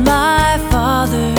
my father.